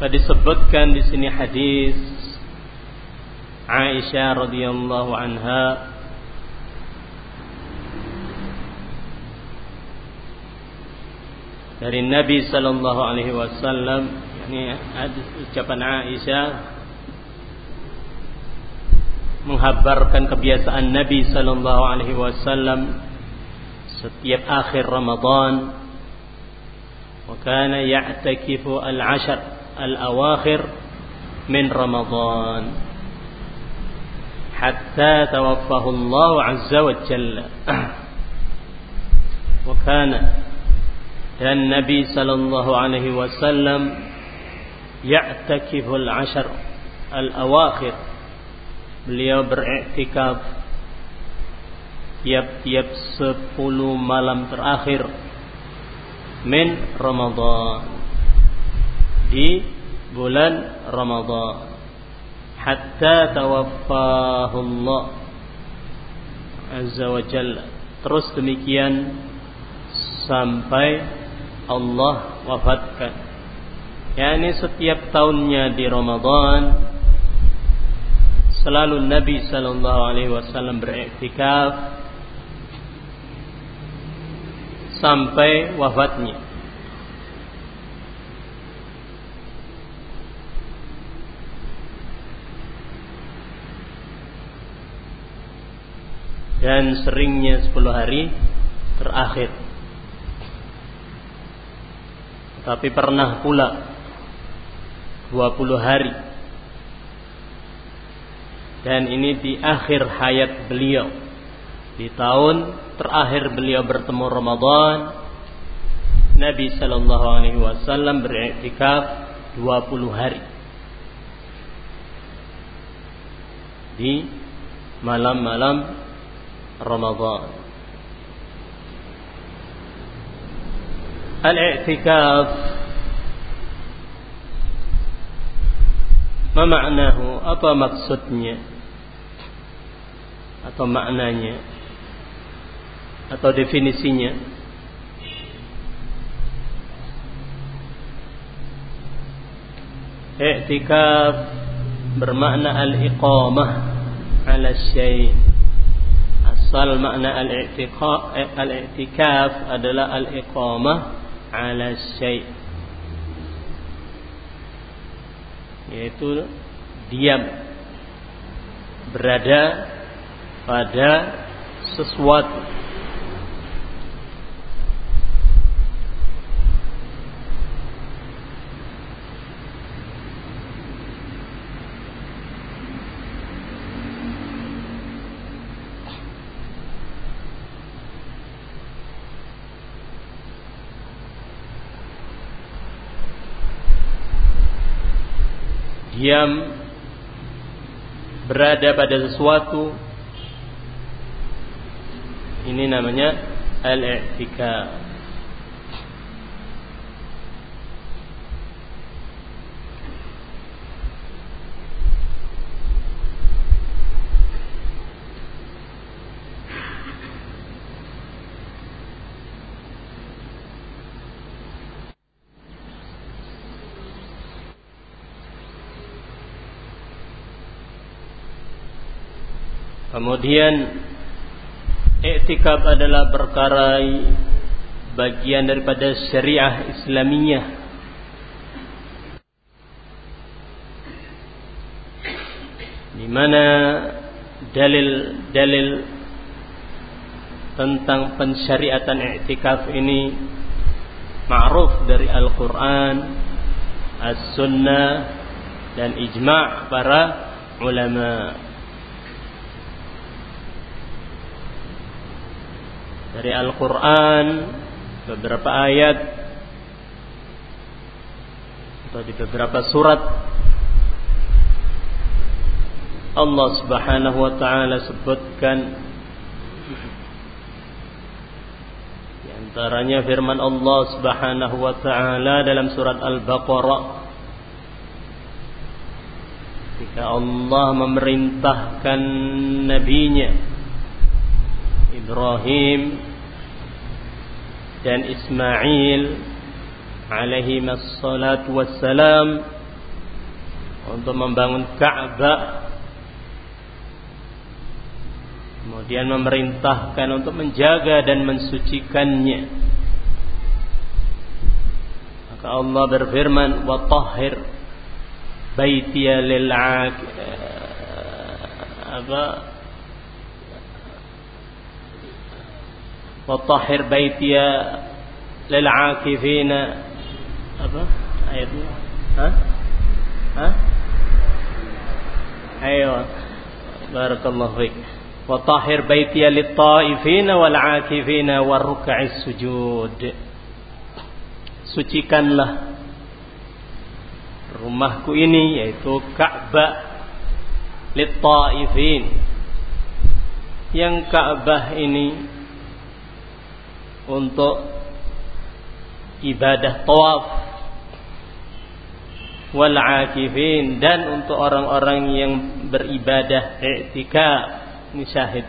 maka disebutkan di sini hadis Aisyah radhiyallahu anha dari Nabi sallallahu alaihi wasallam ini ucapan Aisyah menghabarkan kebiasaan Nabi sallallahu alaihi wasallam setiap akhir Ramadan wa kana ya'takifu al-ashr al-awakhir min Ramadan hatta tawaffahu Allah azza wa jalla wa kana dan Nabi sallallahu alaihi wasallam ya'takiful ashar al-awakhir beliau beriktikaf tiap-tiap sepuluh malam terakhir min Ramadan di bulan Ramadan hatta tawaffahu Allah azza wa jalla terus demikian sampai Allah wafatkan. yakni setiap tahunnya di Ramadan selalu Nabi sallallahu alaihi wasallam beriktikaf sampai wafatnya. Dan seringnya 10 hari terakhir. Tapi pernah pula 20 hari. Dan ini di akhir hayat beliau. Di tahun terakhir beliau bertemu Ramadan Nabi sallallahu alaihi wasallam beriktikaf 20 hari. Di malam-malam Ramadan Al-i'tikaf Ma maknahu? Apa maksudnya? Atau maknanya? Atau definisinya? I'tikaf bermakna al-iqamah ala syai' Asal makna al-i'tikaf adalah al-iqamah ala syai' yaitu diam. Berada pada sesuatu diam berada pada sesuatu. Ini namanya al-i'tikaf Kemudian iktikaf adalah perkara bagian daripada syariah Islamiyah. Di mana dalil-dalil tentang pensyariatan iktikaf ini ma'ruf dari Al-Qur'an, As-Sunnah dan ijma' para ulama. Dari Al-Quran beberapa ayat atau di beberapa surat Allah Subhanahu wa taala sebutkan di antaranya firman Allah Subhanahu wa taala dalam surat Al-Baqarah ketika Allah memerintahkan nabinya Ibrahim dan Ismail alaihi wassalatu wassalam untuk membangun Ka'bah. Kemudian memerintahkan untuk menjaga dan mensucikannya. Maka Allah berfirman wa tahhir baitiya lil apa wa tahhir baitiya lil apa? Ayatnya? Ha ha ayo. Barakallahu fiik wa tahhir baitiya lit taifina wal akifina war ruk'is sujud sucikanlah rumahku ini yaitu Ka'bah lit taifin yang Ka'bah ini untuk ibadah tawaf. Wal akifin dan untuk orang-orang yang beribadah i'tikaf ini syahid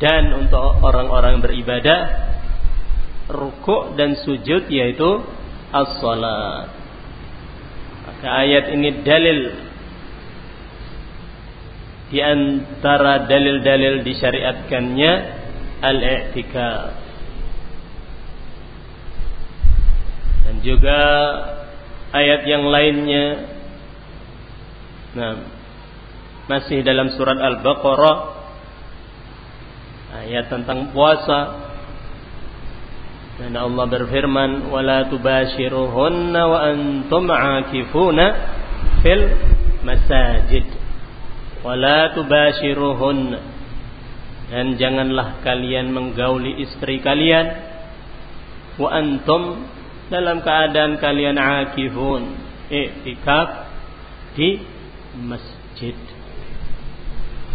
dan untuk orang-orang beribadah rukuk dan sujud yaitu as-salat. Maka ayat ini dalil. Di antara dalil-dalil disyariatkannya al-i'tikaf. Dan juga ayat yang lainnya. Nah masih dalam surat Al-Baqarah. Ayat tentang puasa. Dan Allah berfirman wala tubashiruhunna wa antum aakifuna fil masajid. Wala tubashiruhunna dan janganlah kalian menggauli istri kalian. Wa antum dalam keadaan kalian akifun i'tikaf di masjid.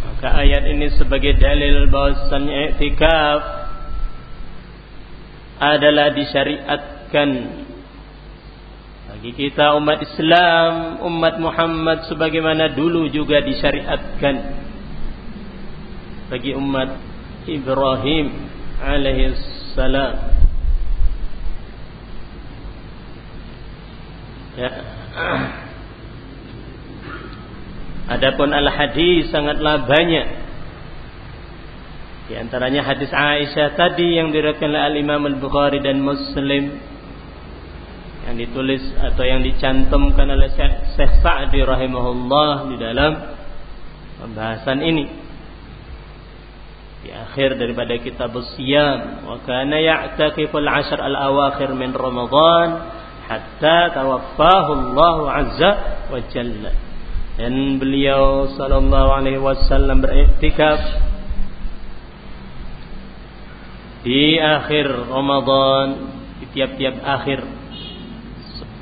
Maka ayat ini sebagai dalil bahwasannya i'tikaf adalah disyariatkan bagi kita umat Islam, umat Muhammad sebagaimana dulu juga disyariatkan bagi umat Ibrahim alaihi salam Ya. Adapun al-hadis sangatlah banyak. Di antaranya hadis Aisyah tadi yang diriwayatkan oleh Al-Imam Al-Bukhari dan Muslim yang ditulis atau yang dicantumkan oleh Syekh Sa'di rahimahullah di dalam pembahasan ini. Di akhir daripada kitab Siyam, wa kana ya'takiful ashar al-awakhir min Ramadan hatta tawaffahu Allah azza wa jalla. Dan beliau sallallahu alaihi wasallam beriktikaf di akhir Ramadan di tiap-tiap akhir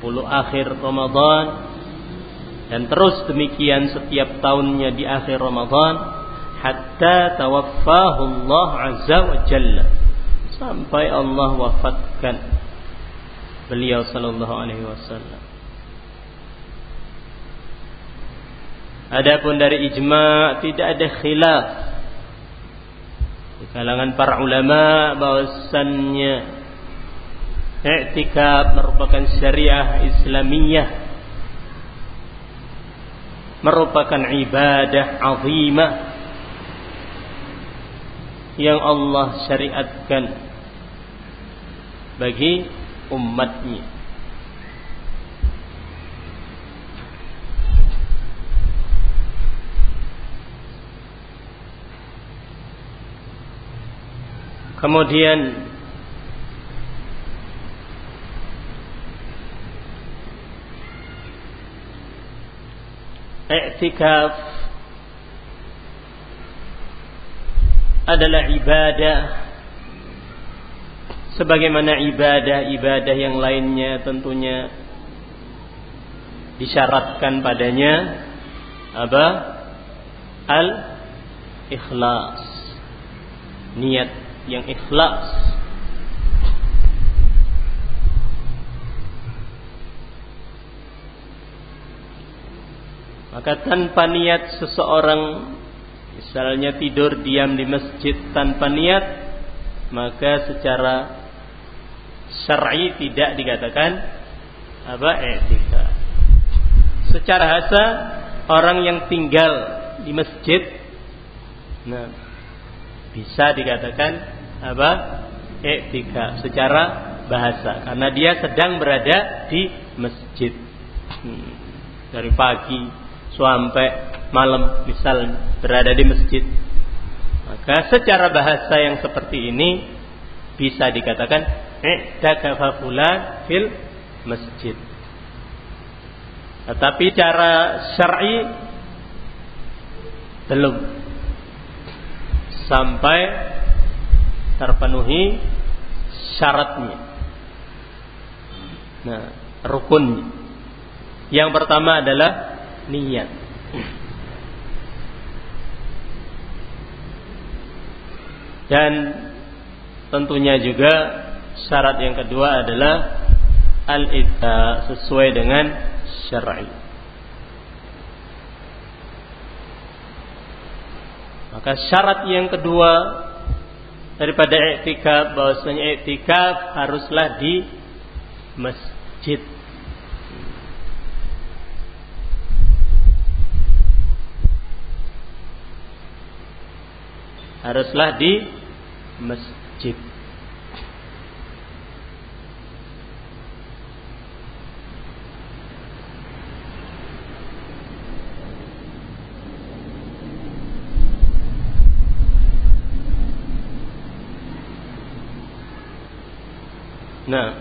10 akhir Ramadan. Dan terus demikian setiap tahunnya di akhir Ramadan hatta tawaffahu Allah azza wa jalla sampai Allah wafatkan beliau sallallahu alaihi wasallam. Adapun dari ijma tidak ada khilaf di kalangan para ulama bahwasannya i'tikaf merupakan syariah Islamiyah merupakan ibadah azimah yang Allah syariatkan bagi umatnya. Kemudian i'tikaf adalah ibadah. Sebagaimana ibadah-ibadah yang lainnya tentunya disyaratkan padanya apa? Al ikhlas niat yang ikhlas. Maka tanpa niat seseorang misalnya tidur diam di masjid tanpa niat maka secara syar'i tidak dikatakan apa etika secara bahasa orang yang tinggal di masjid nah bisa dikatakan apa etika secara bahasa karena dia sedang berada di masjid hmm. dari pagi sampai malam misal berada di masjid maka secara bahasa yang seperti ini bisa dikatakan i'takafa fulan fil masjid tetapi cara syar'i belum sampai terpenuhi syaratnya. Nah, rukun. Yang pertama adalah niat. Dan tentunya juga syarat yang kedua adalah al-ita sesuai dengan syar'i. Maka syarat yang kedua daripada i'tikaf bahwasanya i'tikaf haruslah di masjid. Haruslah di masjid. Nah,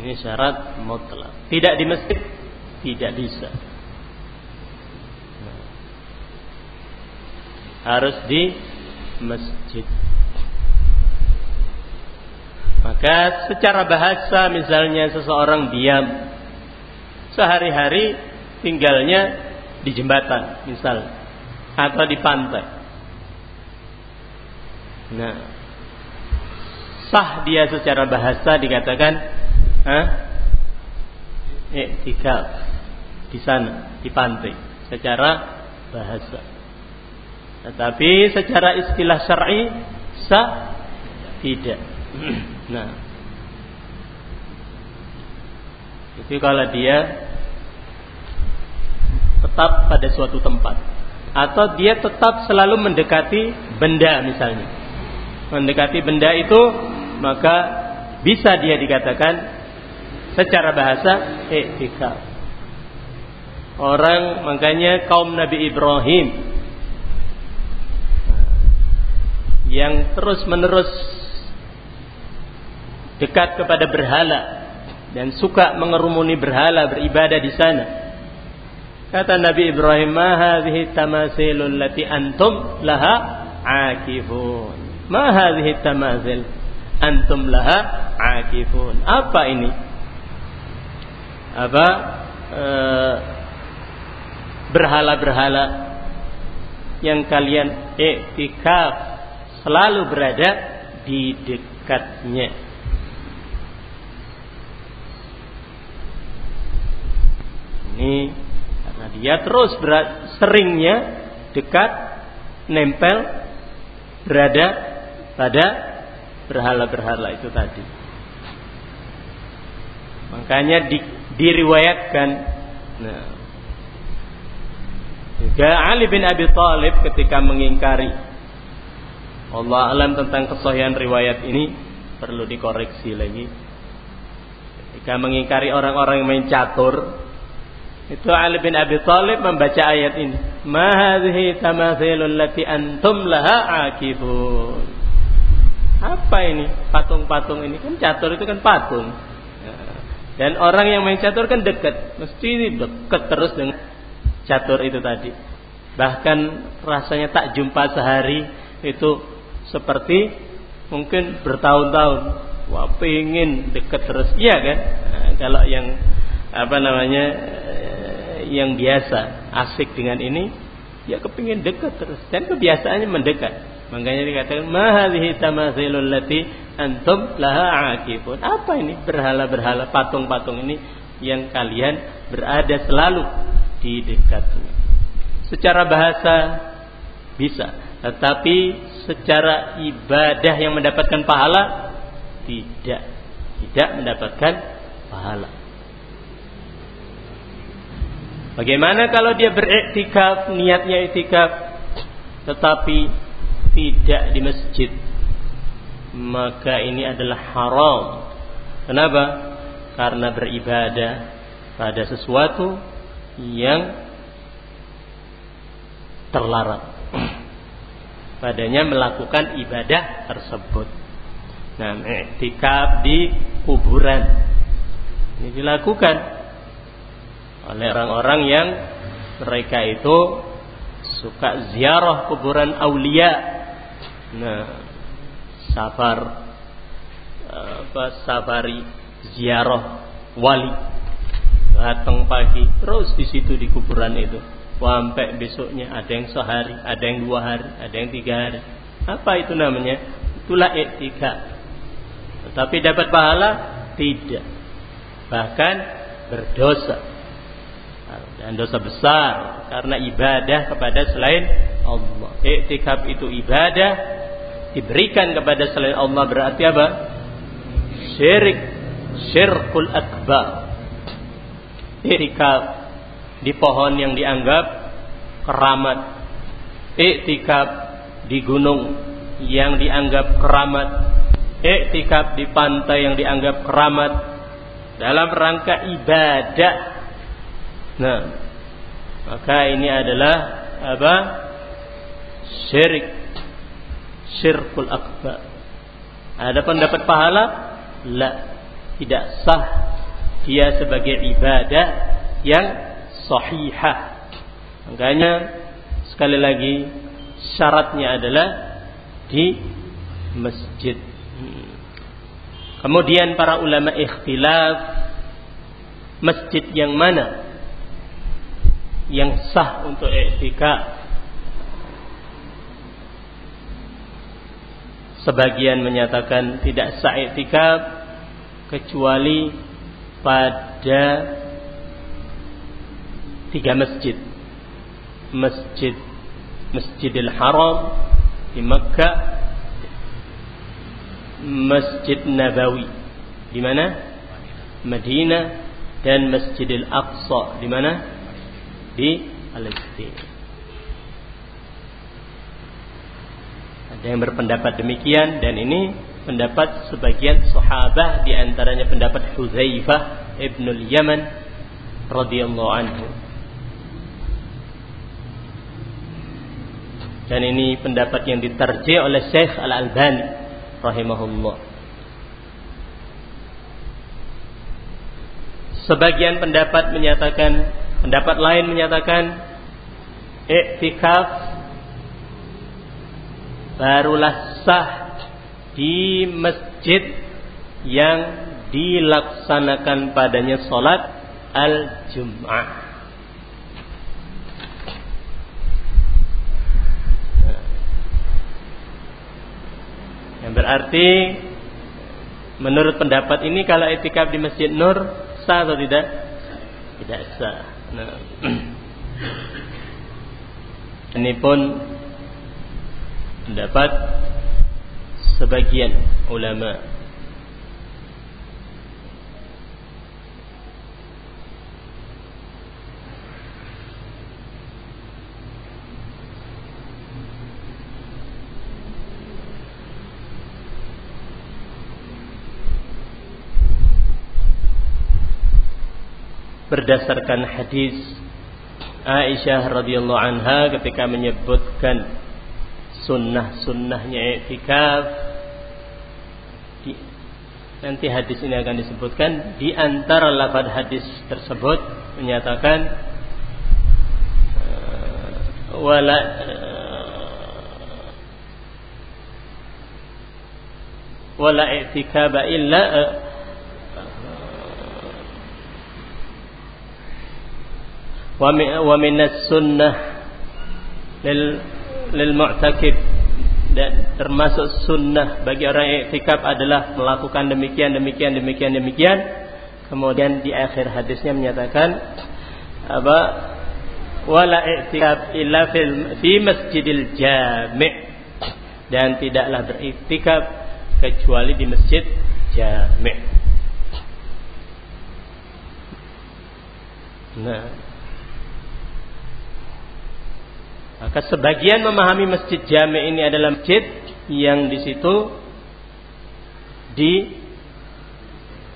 ini syarat mutlak. Tidak di masjid, tidak bisa. Harus di masjid. Maka secara bahasa misalnya seseorang diam sehari-hari tinggalnya di jembatan misal atau di pantai. Nah, sah dia secara bahasa dikatakan eh, iktikaf di sana di pantai secara bahasa. Tetapi secara istilah syar'i sah tidak. nah, itu kalau dia tetap pada suatu tempat atau dia tetap selalu mendekati benda misalnya. Mendekati benda itu maka bisa dia dikatakan secara bahasa etika. Orang makanya kaum Nabi Ibrahim yang terus-menerus dekat kepada berhala dan suka mengerumuni berhala beribadah di sana. Kata Nabi Ibrahim, "Ma tamasilul lati antum laha akifun." Ma tamasil antum laha akifun. Apa ini? Apa e, berhala-berhala yang kalian iktikaf selalu berada di dekatnya. Ini karena dia terus berat, seringnya dekat, nempel, berada pada berhala-berhala itu tadi. Makanya di, diriwayatkan nah, juga Ali bin Abi Thalib ketika mengingkari Allah alam tentang kesahihan riwayat ini perlu dikoreksi lagi. Ketika mengingkari orang-orang yang main catur, itu Ali bin Abi Thalib membaca ayat ini. Ma hadhihi tamathilul lati antum laha akifun. Apa ini patung-patung ini kan catur itu kan patung. Dan orang yang main catur kan dekat, mesti dekat terus dengan catur itu tadi. Bahkan rasanya tak jumpa sehari itu seperti mungkin bertahun-tahun. Wah, pengen dekat terus. Iya kan? Nah, kalau yang apa namanya eh, yang biasa asik dengan ini ya kepingin dekat terus dan kebiasaannya mendekat Makanya dikatakan mahalihi tamathilul lati antum laha akifun. Apa ini berhala-berhala patung-patung ini yang kalian berada selalu di dekatnya. Secara bahasa bisa, tetapi secara ibadah yang mendapatkan pahala tidak tidak mendapatkan pahala. Bagaimana kalau dia beriktikaf, niatnya iktikaf tetapi tidak di masjid? Maka ini adalah haram. Kenapa? Karena beribadah pada sesuatu yang terlarang. Padanya melakukan ibadah tersebut. Nah, iktikaf di kuburan. Ini dilakukan oleh orang-orang yang mereka itu suka ziarah kuburan aulia. Nah, safar apa safari ziarah wali datang pagi terus di situ di kuburan itu sampai besoknya ada yang sehari ada yang dua hari ada yang tiga hari apa itu namanya itulah etika tetapi dapat pahala tidak. Bahkan berdosa. Dan dosa besar karena ibadah kepada selain Allah. Iktikaf itu ibadah diberikan kepada selain Allah berarti apa? Syirik, syirkul akbar. Iktikaf di pohon yang dianggap keramat. Iktikaf di gunung yang dianggap keramat iktikaf di pantai yang dianggap keramat dalam rangka ibadah. Nah, maka ini adalah apa? Syirik. Syirkul akbar. Ada pendapat pahala? La, tidak sah dia sebagai ibadah yang sahihah. Makanya sekali lagi syaratnya adalah di masjid. Kemudian para ulama ikhtilaf masjid yang mana yang sah untuk i'tikaf. Sebagian menyatakan tidak sah i'tikaf kecuali pada tiga masjid. Masjid Masjidil Haram di Makkah Masjid Nabawi di mana? Madinah dan Masjidil Aqsa di mana? Di Palestina. Ada yang berpendapat demikian dan ini pendapat sebagian sahabat di antaranya pendapat Hudzaifah ibnul Yaman radhiyallahu anhu. Dan ini pendapat yang diterjemah oleh Syekh Al-Albani rahimahullah. Sebagian pendapat menyatakan, pendapat lain menyatakan iktikaf barulah sah di masjid yang dilaksanakan padanya salat al-jum'ah. Yang berarti menurut pendapat ini kalau etikaf di Masjid Nur sah atau tidak? Tidak sah. Nah. Ini pun pendapat sebagian ulama berdasarkan hadis Aisyah radhiyallahu anha ketika menyebutkan sunnah-sunnahnya i'tikaf nanti hadis ini akan disebutkan. Di antara lafaz hadis tersebut menyatakan uh, wala uh, wala i'tikaba illa minas sunnah lil mu'takib dan termasuk sunnah bagi orang yang iktikaf adalah melakukan demikian demikian demikian demikian. Kemudian di akhir hadisnya menyatakan apa? Wala i'tikaf illa fil fi masjidil jami' dan tidaklah beriktikaf kecuali di masjid jami' Nah, Maka sebagian memahami masjid jami ini adalah masjid yang di situ di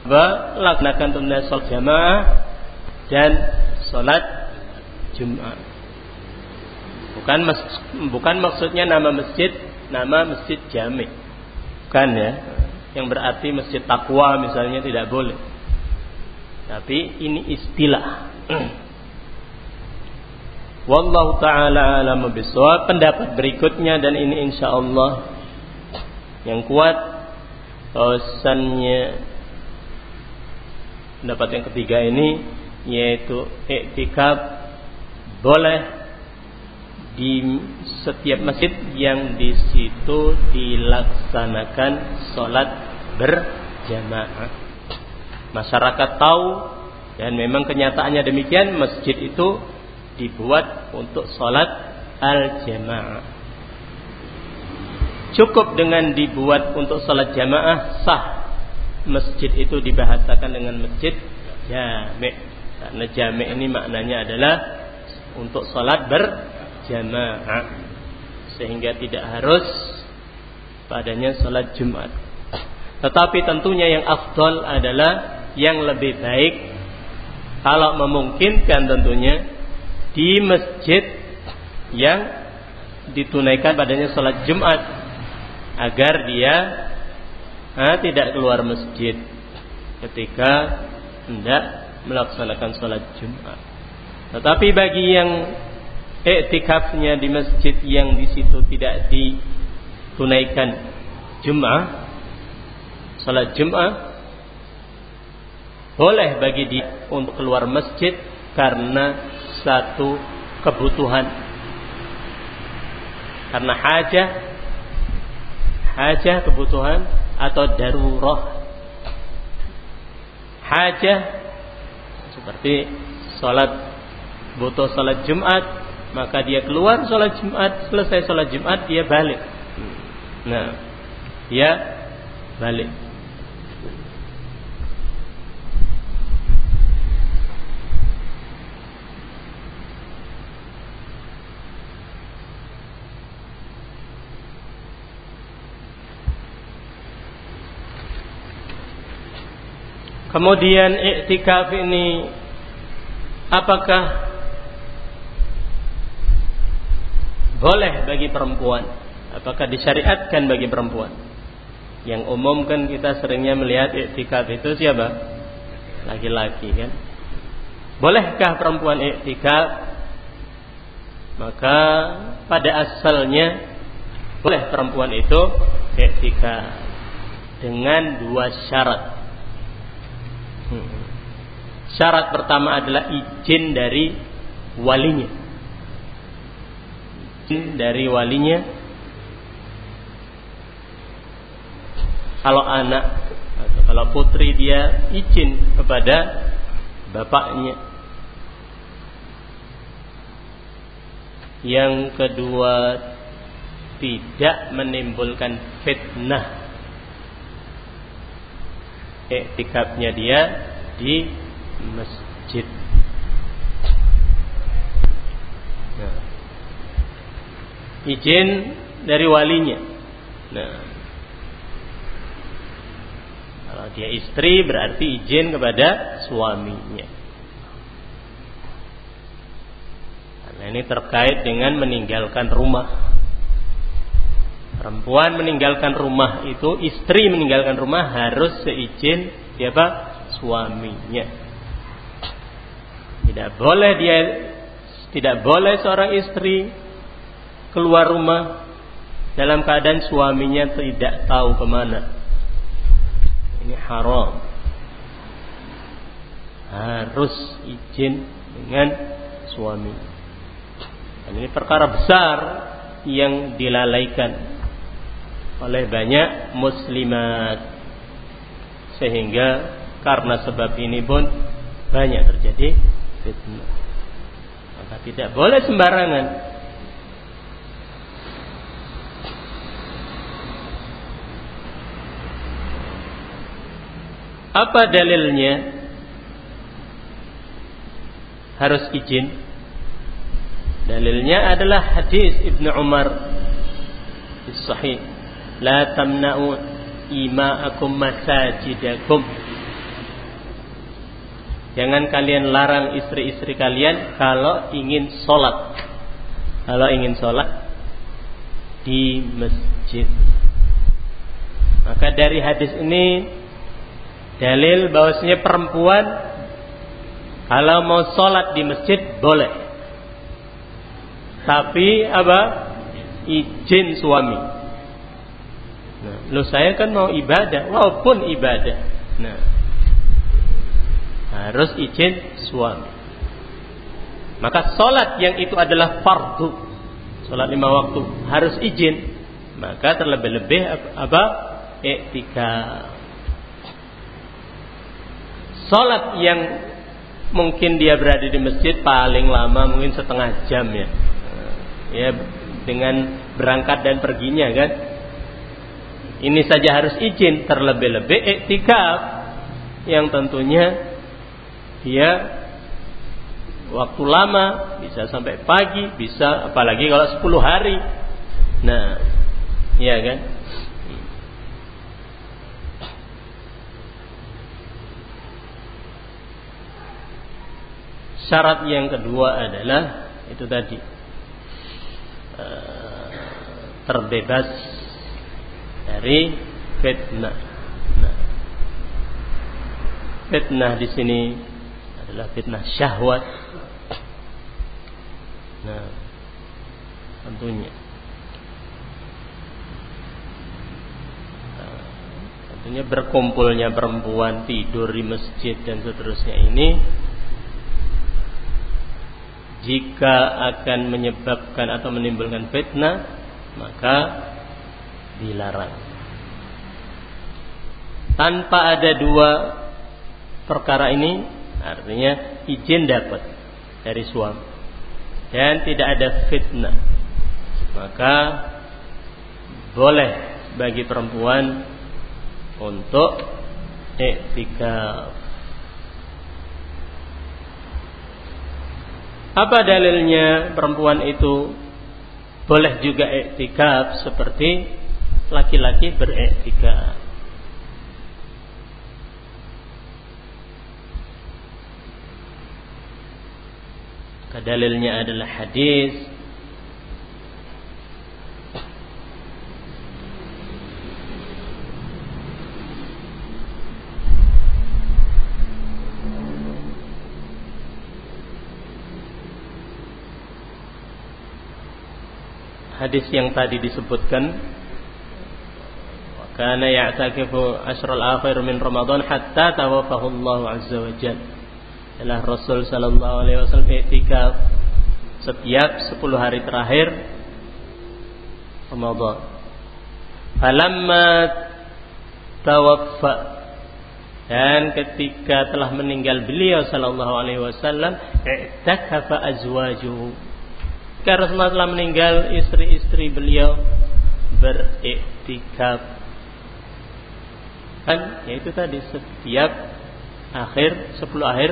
laksanakan tunai jamaah dan sholat Jumat. Bukan bukan maksudnya nama masjid, nama masjid jami. Bukan ya. Yang berarti masjid takwa misalnya tidak boleh. Tapi ini istilah. Wallahu taala alam bisawab. Pendapat berikutnya dan ini insya Allah yang kuat bahwasannya pendapat yang ketiga ini yaitu iktikaf boleh di setiap masjid yang di situ dilaksanakan sholat berjamaah. Masyarakat tahu dan memang kenyataannya demikian masjid itu dibuat untuk sholat al-jamaah. Cukup dengan dibuat untuk sholat jamaah sah. Masjid itu dibahasakan dengan masjid jami'. Karena jami' ini maknanya adalah untuk sholat berjamaah. Sehingga tidak harus padanya sholat Jumat. Tetapi tentunya yang afdol adalah yang lebih baik kalau memungkinkan tentunya di masjid yang ditunaikan padanya sholat Jumat agar dia ah, tidak keluar masjid ketika hendak melaksanakan sholat Jumat. Tetapi bagi yang iktikafnya di masjid yang di situ tidak ditunaikan Jumat, sholat Jumat, boleh bagi dia untuk keluar masjid karena satu kebutuhan. Karena hajah hajah kebutuhan atau darurat hajah seperti sholat butuh sholat Jumat maka dia keluar sholat Jumat selesai sholat Jumat dia balik. Nah dia balik Kemudian iktikaf ini apakah boleh bagi perempuan? Apakah disyariatkan bagi perempuan? Yang umum kan kita seringnya melihat iktikaf itu siapa? Laki-laki kan. Bolehkah perempuan iktikaf? Maka pada asalnya boleh perempuan itu iktikaf dengan dua syarat. Syarat pertama adalah izin dari walinya. Izin dari walinya. Kalau anak atau kalau putri dia izin kepada bapaknya. Yang kedua tidak menimbulkan fitnah iktikafnya dia di masjid. Nah. Izin dari walinya. Nah. Kalau dia istri berarti izin kepada suaminya. Karena ini terkait dengan meninggalkan rumah. Perempuan meninggalkan rumah itu, istri meninggalkan rumah harus seizin siapa? Suaminya. Tidak boleh dia tidak boleh seorang istri keluar rumah dalam keadaan suaminya tidak tahu ke mana. Ini haram. Harus izin dengan suami. Dan ini perkara besar yang dilalaikan oleh banyak muslimat sehingga karena sebab ini pun banyak terjadi fitnah maka tidak boleh sembarangan apa dalilnya harus izin Dalilnya adalah hadis Ibnu Umar sahih. La tamna'u ima'akum masajidakum. Jangan kalian larang istri-istri kalian kalau ingin sholat. Kalau ingin sholat di masjid. Maka dari hadis ini dalil bahwasanya perempuan kalau mau sholat di masjid boleh. Tapi apa? Izin suami. Nah, lo saya kan mau ibadah, walaupun ibadah. Nah, harus izin suami. Maka sholat yang itu adalah fardu, sholat lima waktu harus izin. Maka terlebih-lebih apa? Etika. Sholat yang mungkin dia berada di masjid paling lama mungkin setengah jam ya. Ya dengan berangkat dan perginya kan. Ini saja harus izin terlebih-lebih etika yang tentunya dia waktu lama bisa sampai pagi bisa apalagi kalau 10 hari nah iya kan syarat yang kedua adalah itu tadi eh, terbebas dari fitnah. Nah, fitnah di sini adalah fitnah syahwat. Nah, tentunya. Nah, tentunya berkumpulnya perempuan tidur di masjid dan seterusnya ini jika akan menyebabkan atau menimbulkan fitnah maka dilarang tanpa ada dua perkara ini Artinya izin dapat dari suami dan tidak ada fitnah. Maka boleh bagi perempuan untuk iktikaf. Apa dalilnya perempuan itu boleh juga iktikaf seperti laki-laki beriktikaf? Dalilnya adalah hadis. Hadis yang tadi disebutkan kana ya'takifu asral akhir min Ramadan hatta tawafahu Allah azza wa jalla adalah Rasul Sallallahu Alaihi Wasallam etika setiap 10 hari terakhir Ramadan. Falamma tawaffa. Dan ketika telah meninggal beliau sallallahu alaihi wasallam i'takafa azwajuhu. Karena Rasulullah telah meninggal istri-istri beliau beriktikaf. Kan? Yaitu tadi setiap akhir 10 akhir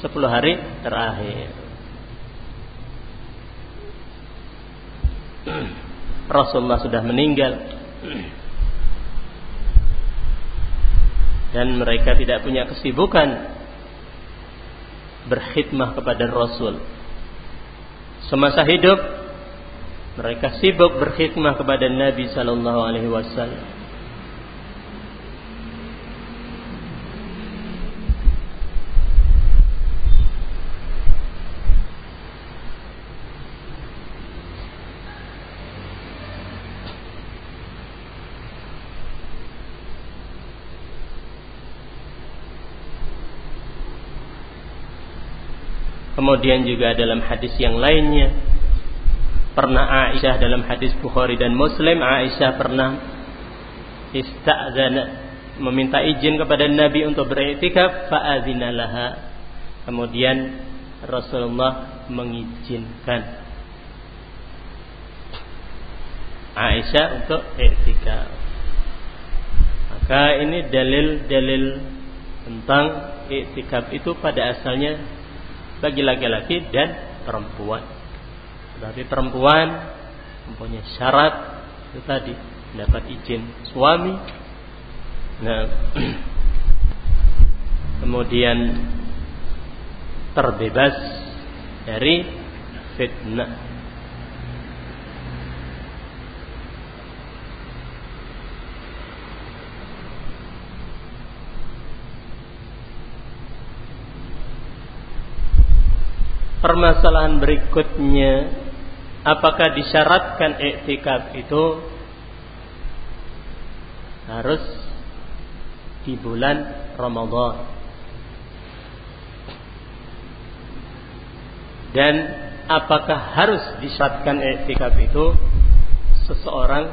10 hari terakhir. Rasulullah sudah meninggal dan mereka tidak punya kesibukan berkhidmah kepada Rasul. Semasa hidup mereka sibuk berkhidmah kepada Nabi sallallahu alaihi wasallam. Kemudian juga dalam hadis yang lainnya pernah Aisyah dalam hadis Bukhari dan Muslim Aisyah pernah istazana meminta izin kepada Nabi untuk beriktikaf fa'adzina laha. Kemudian Rasulullah mengizinkan Aisyah untuk iktikaf. Maka ini dalil-dalil tentang iktikaf itu pada asalnya bagi laki-laki dan perempuan. Tapi perempuan mempunyai syarat itu tadi dapat izin suami. Nah, kemudian terbebas dari fitnah. Permasalahan berikutnya apakah disyaratkan iktikaf itu harus di bulan Ramadan? Dan apakah harus disyaratkan iktikaf itu seseorang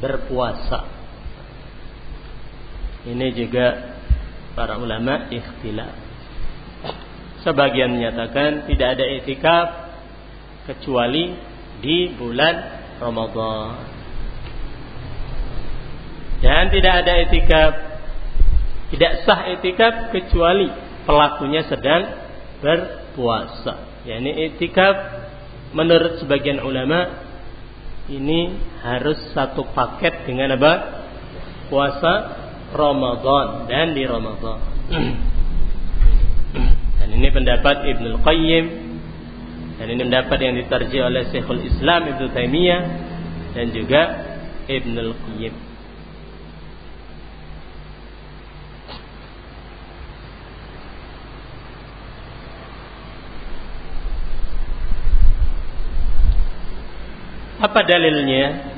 berpuasa? Ini juga para ulama ikhtilaf sebagian menyatakan tidak ada iktikaf kecuali di bulan Ramadan dan tidak ada etikap tidak sah etikap kecuali pelakunya sedang berpuasa. Yani etikap menurut sebagian ulama ini harus satu paket dengan apa? Puasa Ramadan dan di Ramadan. dan ini pendapat Ibnu Qayyim dan ini pendapat yang diterjemah oleh Syekhul Islam Ibnu Taimiyah dan juga Ibnu Qayyim. Apa dalilnya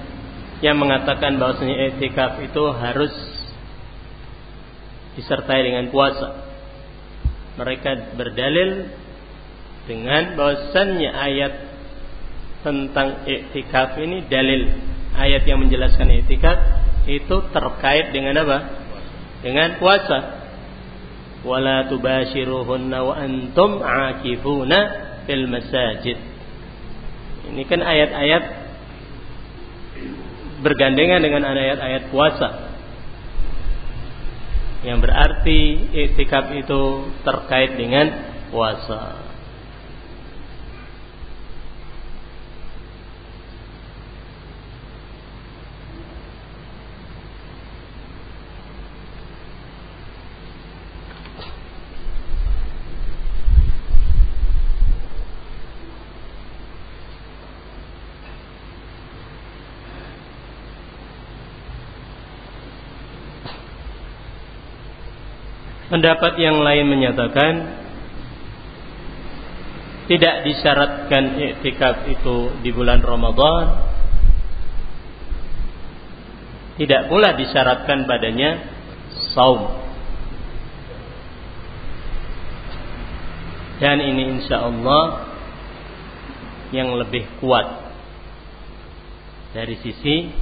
yang mengatakan bahwasanya etikaf itu harus disertai dengan puasa? Mereka berdalil dengan bahwasannya ayat tentang etikaf ini dalil ayat yang menjelaskan etikaf itu terkait dengan apa? Dengan puasa. Wala tubashiruhunna wa antum akifuna fil masajid. Ini kan ayat-ayat bergandengan dengan ayat-ayat puasa. Yang berarti iktikaf itu terkait dengan puasa. Pendapat yang lain menyatakan tidak disyaratkan iktikaf itu di bulan Ramadan. Tidak pula disyaratkan padanya saum. Dan ini insya Allah yang lebih kuat dari sisi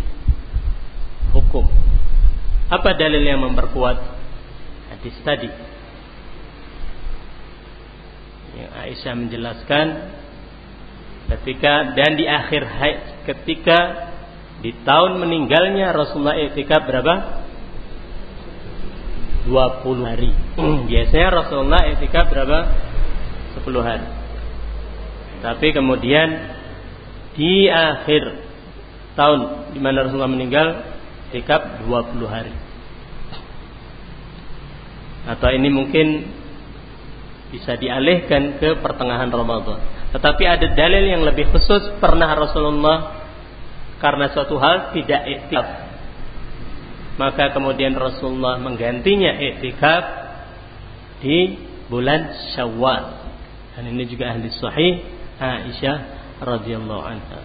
hukum. Apa dalil yang memperkuat hadis tadi. Yang Aisyah menjelaskan ketika dan di akhir haid ketika di tahun meninggalnya Rasulullah etika berapa? 20 hari. Biasanya Rasulullah etika berapa? 10 hari. Tapi kemudian di akhir tahun di mana Rasulullah meninggal etika 20 hari atau ini mungkin bisa dialihkan ke pertengahan Ramadan. Tetapi ada dalil yang lebih khusus pernah Rasulullah karena suatu hal tidak iktikaf. Maka kemudian Rasulullah menggantinya iktikaf di bulan Syawal. Dan ini juga ahli sahih Aisyah radhiyallahu anha.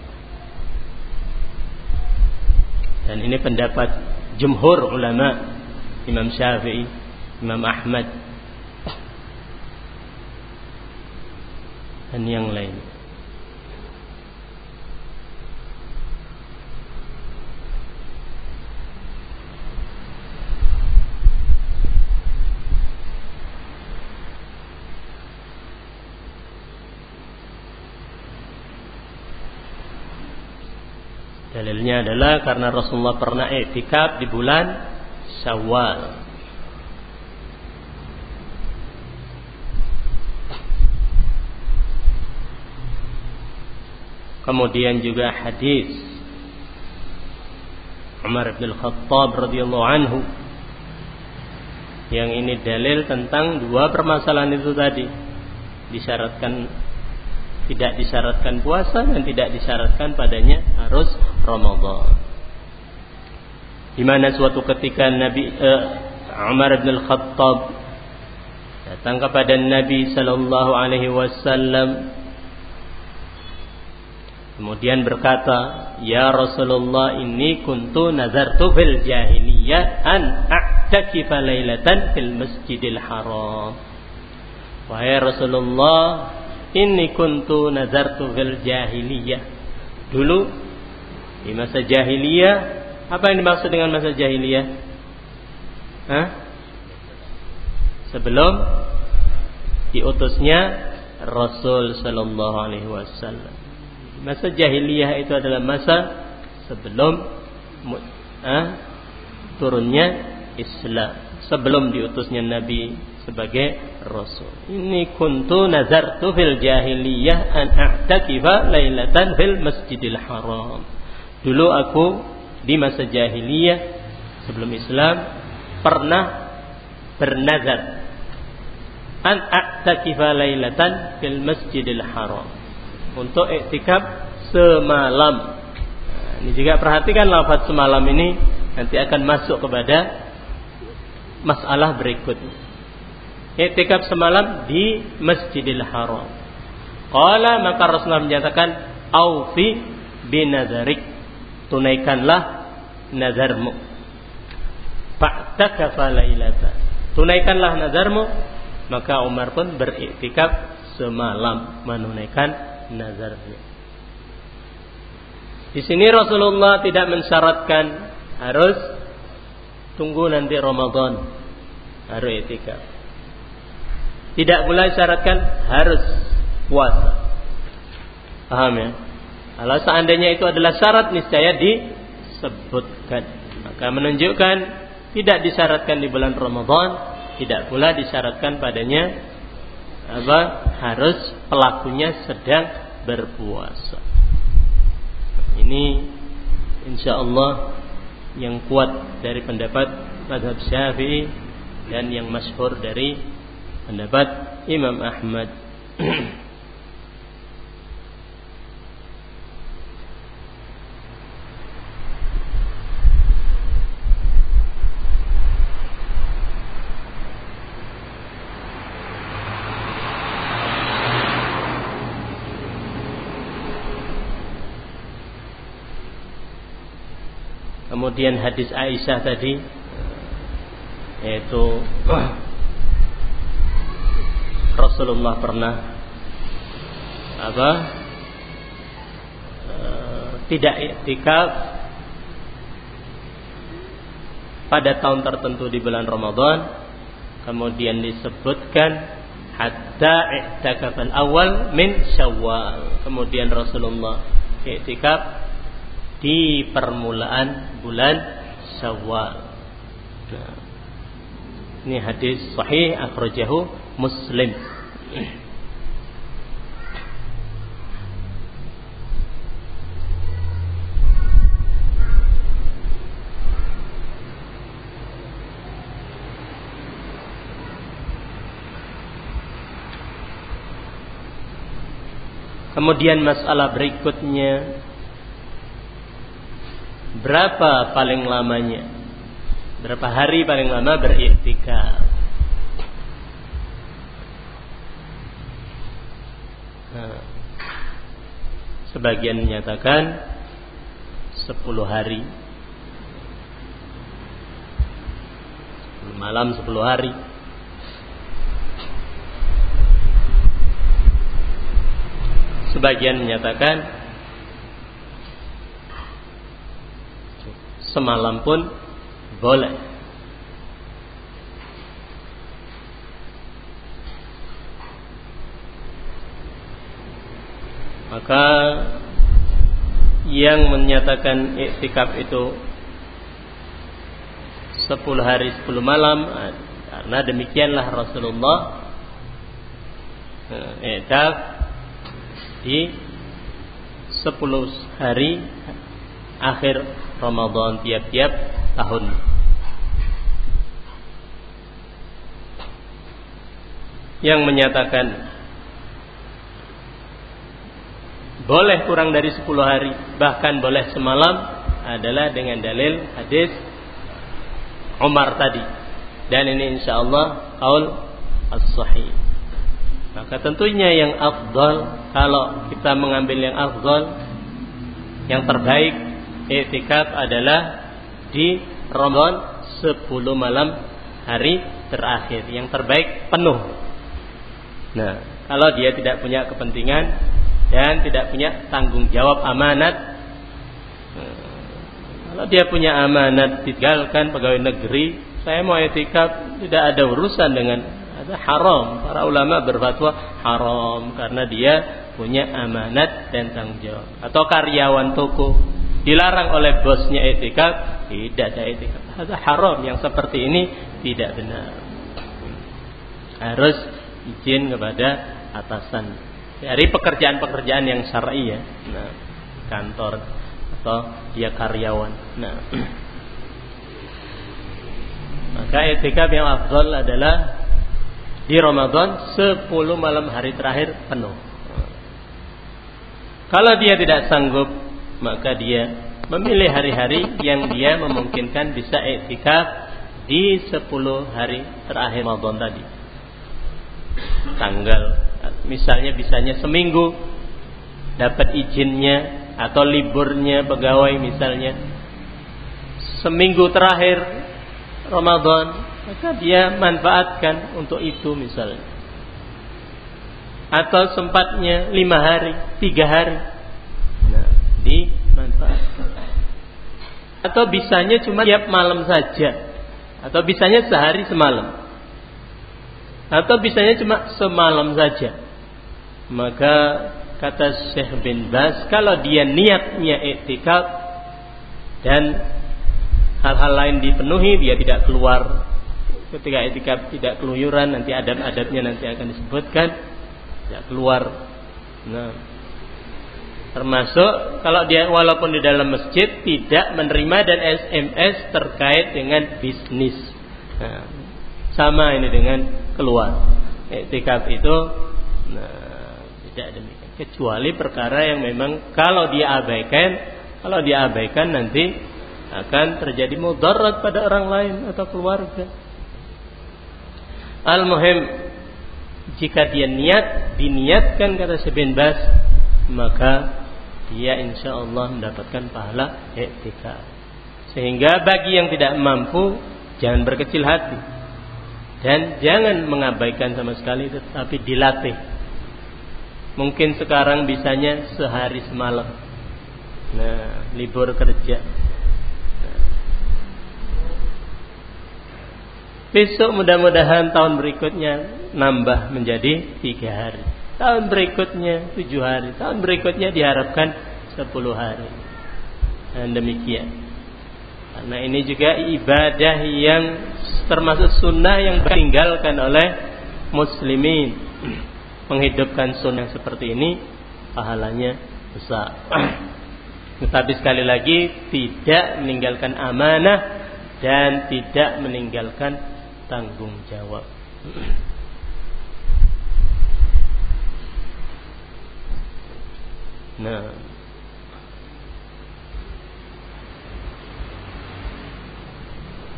Dan ini pendapat jumhur ulama Imam Syafi'i Imam Ahmad dan yang lain. Dalilnya adalah karena Rasulullah pernah etikaf di bulan Syawal. Kemudian juga hadis Umar bin Khattab radhiyallahu anhu yang ini dalil tentang dua permasalahan itu tadi. Disyaratkan tidak disyaratkan puasa dan tidak disyaratkan padanya harus Ramadan. Di mana suatu ketika Nabi uh, Umar bin Khattab datang kepada Nabi sallallahu alaihi wasallam Kemudian berkata, Ya Rasulullah ini kuntu nazartu fil jahiliyah an a'takifa laylatan fil masjidil haram. Wahai Rasulullah, ini kuntu nazartu fil jahiliyah. Dulu di masa jahiliyah, apa yang dimaksud dengan masa jahiliyah? Hah? Sebelum diutusnya Rasul sallallahu alaihi wasallam. Masa jahiliyah itu adalah masa sebelum ah, turunnya Islam, sebelum diutusnya Nabi sebagai Rasul. Ini kuntu nazartu fil jahiliyah an a'takifa lailatan fil masjidil haram. Dulu aku di masa jahiliyah sebelum Islam pernah bernazar an a'takifa lailatan fil masjidil haram untuk iktikaf semalam. Nah, ini juga perhatikan lafaz semalam ini nanti akan masuk kepada masalah berikutnya. Iktikaf semalam di Masjidil Haram. Qala maka Rasulullah menyatakan aufi binadharik. Tunaikanlah nazarmu. Fa'takafa lailata. Tunaikanlah nazarmu. Maka Umar pun beriktikaf semalam menunaikan nazarnya. Di sini Rasulullah tidak mensyaratkan harus tunggu nanti Ramadan harus etika. Tidak pula syaratkan harus puasa. Paham ya? Kalau seandainya itu adalah syarat niscaya disebutkan. Maka menunjukkan tidak disyaratkan di bulan Ramadan, tidak pula disyaratkan padanya apa harus pelakunya sedang berpuasa. Ini insya Allah yang kuat dari pendapat Madhab Syafi'i dan yang masyhur dari pendapat Imam Ahmad. Kemudian hadis Aisyah tadi yaitu Rasulullah pernah apa e, tidak iktikaf pada tahun tertentu di bulan Ramadan kemudian disebutkan hatta i'tikaf awal min Syawal. Kemudian Rasulullah iktikaf di permulaan bulan Syawal. Ini hadis sahih akhrajahu Muslim. Kemudian masalah berikutnya Berapa paling lamanya? Berapa hari paling lama beriktikaf? Nah, sebagian menyatakan 10 hari 10 malam 10 hari Sebagian menyatakan semalam pun boleh. Maka yang menyatakan iktikaf itu 10 hari 10 malam karena demikianlah Rasulullah eh, iktikaf di 10 hari akhir Ramadan tiap-tiap tahun. Yang menyatakan boleh kurang dari 10 hari, bahkan boleh semalam adalah dengan dalil hadis Umar tadi. Dan ini insya Allah kaul as-sahih. Maka tentunya yang afdal kalau kita mengambil yang afdal yang terbaik etikaf adalah di Ramadan 10 malam hari terakhir. Yang terbaik penuh. Nah, kalau dia tidak punya kepentingan dan tidak punya tanggung jawab amanat nah, kalau dia punya amanat tinggalkan pegawai negeri saya mau etikaf tidak ada urusan dengan ada haram para ulama berfatwa haram karena dia punya amanat dan tanggung jawab atau karyawan toko dilarang oleh bosnya etikaf tidak ada etikaf ada haram yang seperti ini tidak benar harus izin kepada atasan dari pekerjaan-pekerjaan yang syar'i ya. Nah, kantor atau dia karyawan. Nah, maka etikaf yang afdal adalah di Ramadan 10 malam hari terakhir penuh. Kalau dia tidak sanggup, maka dia memilih hari-hari yang dia memungkinkan bisa etikaf di 10 hari terakhir Ramadan tadi. Tanggal misalnya bisanya seminggu dapat izinnya atau liburnya pegawai misalnya. Seminggu terakhir Ramadan maka dia manfaatkan untuk itu misalnya. Atau sempatnya lima hari tiga hari atau bisanya cuma tiap malam saja atau bisanya sehari semalam atau bisanya cuma semalam saja maka kata Syekh bin Bas, kalau dia niatnya iktikaf dan hal-hal lain dipenuhi, dia tidak keluar. Ketika iktikaf tidak keluyuran, nanti adab-adabnya nanti akan disebutkan. Tidak keluar. Nah, termasuk kalau dia walaupun di dalam masjid tidak menerima dan SMS terkait dengan bisnis. Nah, sama ini dengan keluar. Iktikaf itu nah, tidak demikian. Kecuali perkara yang memang kalau dia abaikan, kalau dia abaikan nanti akan terjadi mudarat pada orang lain atau keluarga. Al-muhim jika dia niat diniatkan kata Syekh Bas maka dia insya Allah mendapatkan pahala etika. Sehingga bagi yang tidak mampu jangan berkecil hati dan jangan mengabaikan sama sekali tetapi dilatih Mungkin sekarang bisanya sehari semalam. Nah, libur kerja. Besok mudah-mudahan tahun berikutnya nambah menjadi tiga hari. Tahun berikutnya tujuh hari. Tahun berikutnya diharapkan sepuluh hari. Dan demikian. Karena ini juga ibadah yang termasuk sunnah yang ditinggalkan oleh muslimin menghidupkan sunnah seperti ini pahalanya besar. Tetapi sekali lagi tidak meninggalkan amanah dan tidak meninggalkan tanggung jawab. Nah,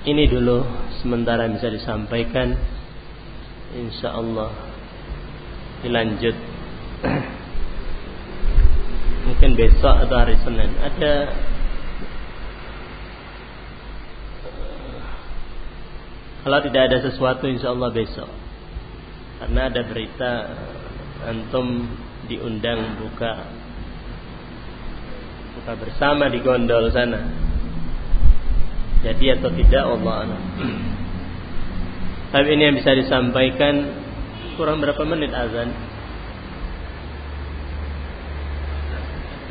ini dulu sementara bisa disampaikan. Insya Allah. Dilanjut. Mungkin besok atau hari Senin. Ada kalau tidak ada sesuatu insya Allah besok. Karena ada berita antum diundang buka buka bersama di gondol sana jadi atau tidak Allah tapi ini yang bisa disampaikan kurang berapa menit azan?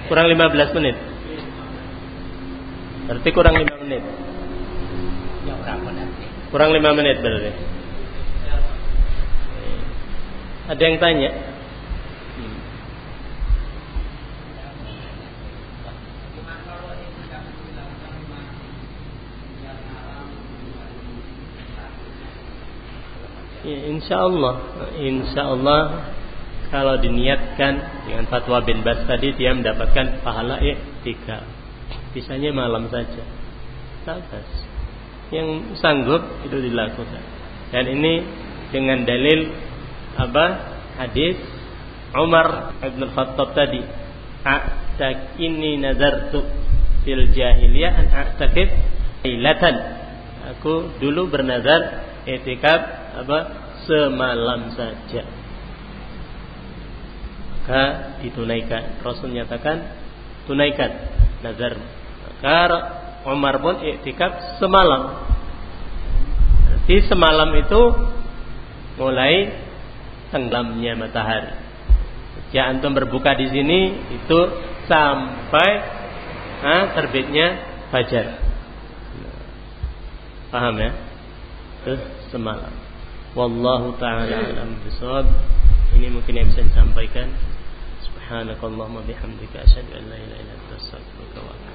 Kurang 15 menit. Berarti kurang 5 menit. Kurang 5 menit berarti. Ada yang tanya? Insya Allah, Insya Allah kalau diniatkan dengan fatwa bin Bas tadi dia mendapatkan pahala tiga. Bisanya malam saja. Tabas. Yang sanggup itu dilakukan. Dan ini dengan dalil apa? Hadis Umar bin Khattab tadi. A'tak ini nazartu fil jahiliyah an a'takif ilatan. Aku dulu bernazar etikaf apa semalam saja. Maka ditunaikan. Rasul nyatakan tunaikan nazar. Maka Umar pun etikaf semalam. Di semalam itu mulai tenggelamnya matahari. Ya antum berbuka di sini itu sampai ah, terbitnya fajar. Paham ya? Terus semalam. Wallahu taala alam bisawab. Ini mungkin yang bisa disampaikan. Subhanakallahumma bihamdika asyhadu an la ilaha illa anta astaghfiruka wa atubu